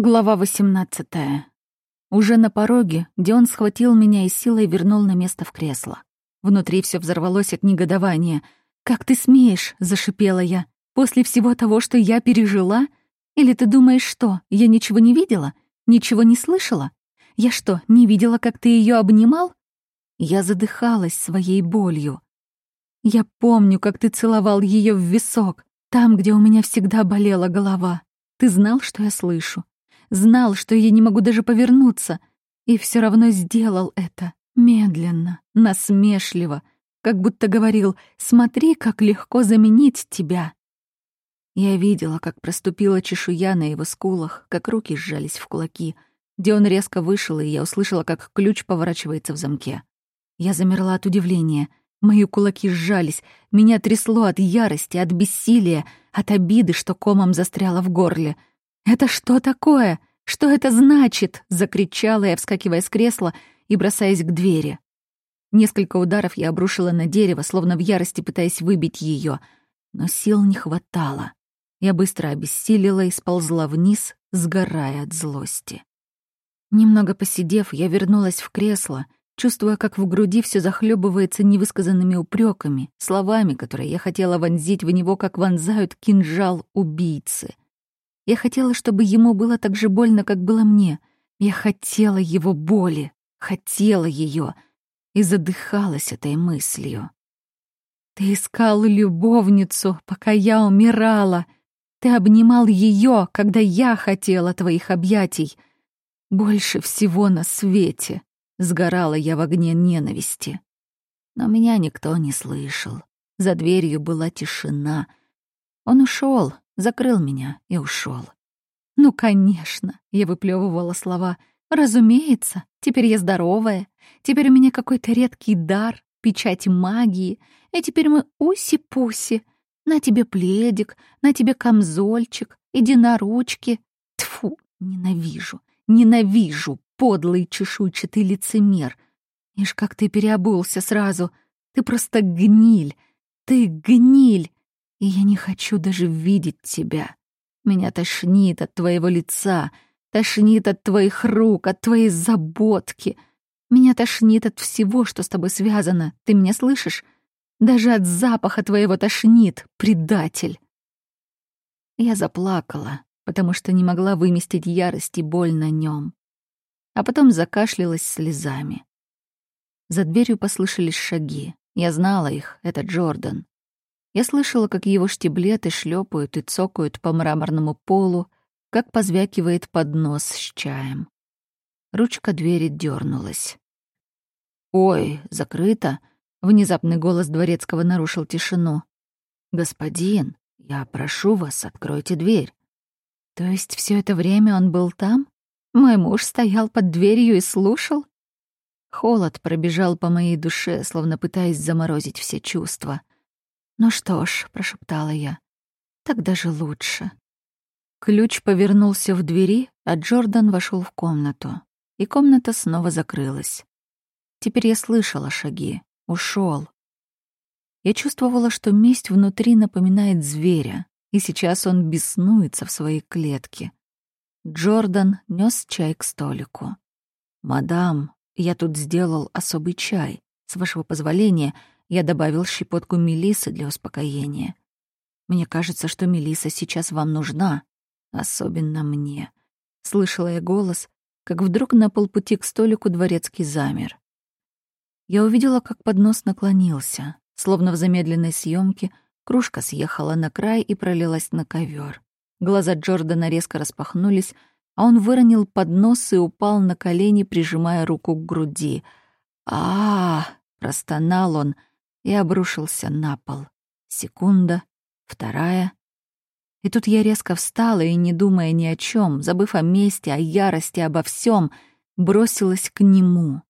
Глава 18. Уже на пороге Дион схватил меня и силой вернул на место в кресло. Внутри все взорвалось от негодования. «Как ты смеешь?» — зашипела я. «После всего того, что я пережила? Или ты думаешь, что, я ничего не видела? Ничего не слышала? Я что, не видела, как ты ее обнимал?» Я задыхалась своей болью. Я помню, как ты целовал ее в висок, там, где у меня всегда болела голова. Ты знал, что я слышу знал, что я не могу даже повернуться, и все равно сделал это медленно, насмешливо, как будто говорил «Смотри, как легко заменить тебя». Я видела, как проступила чешуя на его скулах, как руки сжались в кулаки, где он резко вышел, и я услышала, как ключ поворачивается в замке. Я замерла от удивления. Мои кулаки сжались, меня трясло от ярости, от бессилия, от обиды, что комом застряло в горле — «Это что такое? Что это значит?» — закричала я, вскакивая с кресла и бросаясь к двери. Несколько ударов я обрушила на дерево, словно в ярости пытаясь выбить ее, но сил не хватало. Я быстро обессилила и сползла вниз, сгорая от злости. Немного посидев, я вернулась в кресло, чувствуя, как в груди все захлебывается невысказанными упреками, словами, которые я хотела вонзить в него, как вонзают кинжал убийцы — я хотела, чтобы ему было так же больно, как было мне. Я хотела его боли, хотела ее и задыхалась этой мыслью. Ты искал любовницу, пока я умирала. Ты обнимал ее, когда я хотела твоих объятий. Больше всего на свете сгорала я в огне ненависти. Но меня никто не слышал. За дверью была тишина. Он ушел, закрыл меня и ушел. «Ну, конечно», — я выплевывала слова. «Разумеется, теперь я здоровая, теперь у меня какой-то редкий дар, печать магии, и теперь мы уси-пуси. На тебе пледик, на тебе камзольчик, иди на ручки. Тфу, ненавижу, ненавижу, подлый чешуйчатый лицемер. Ишь, как ты переобулся сразу. Ты просто гниль, ты гниль и я не хочу даже видеть тебя. Меня тошнит от твоего лица, тошнит от твоих рук, от твоей заботки. Меня тошнит от всего, что с тобой связано. Ты меня слышишь? Даже от запаха твоего тошнит, предатель. Я заплакала, потому что не могла выместить ярость и боль на нем. А потом закашлялась слезами. За дверью послышались шаги. Я знала их, это Джордан. Я слышала, как его штиблеты шлепают и цокают по мраморному полу, как позвякивает поднос с чаем. Ручка двери дернулась. «Ой, закрыто!» — внезапный голос дворецкого нарушил тишину. «Господин, я прошу вас, откройте дверь». То есть все это время он был там? Мой муж стоял под дверью и слушал? Холод пробежал по моей душе, словно пытаясь заморозить все чувства. «Ну что ж», — прошептала я, — «так даже лучше». Ключ повернулся в двери, а Джордан вошел в комнату, и комната снова закрылась. Теперь я слышала шаги. Ушел. Я чувствовала, что месть внутри напоминает зверя, и сейчас он беснуется в своей клетке. Джордан нес чай к столику. «Мадам, я тут сделал особый чай. С вашего позволения, я добавил щепотку мелисы для успокоения. Мне кажется, что мелиса сейчас вам нужна, особенно мне. Слышала я голос, как вдруг на полпути к столику дворецкий замер. Я увидела, как поднос наклонился, словно в замедленной съемке кружка съехала на край и пролилась на ковер. Глаза Джордана резко распахнулись, а он выронил поднос и упал на колени, прижимая руку к груди. а, -а, -а простонал он — и обрушился на пол. Секунда, вторая. И тут я резко встала и, не думая ни о чем, забыв о месте, о ярости, обо всем, бросилась к нему.